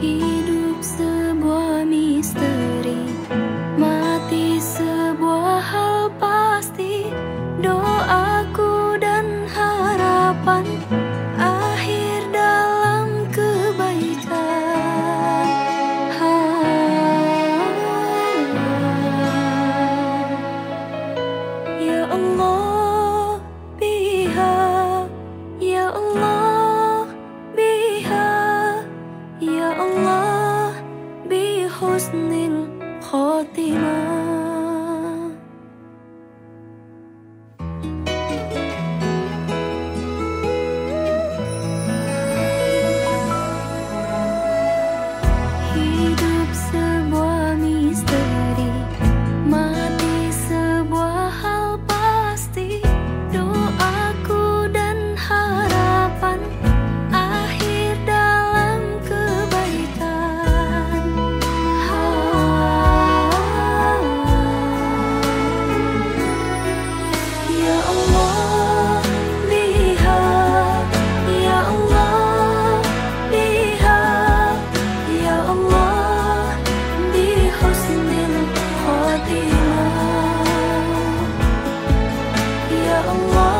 Hidup sebuah misteri Mati sebuah hal pasti Doaku dan harapan 一个 love.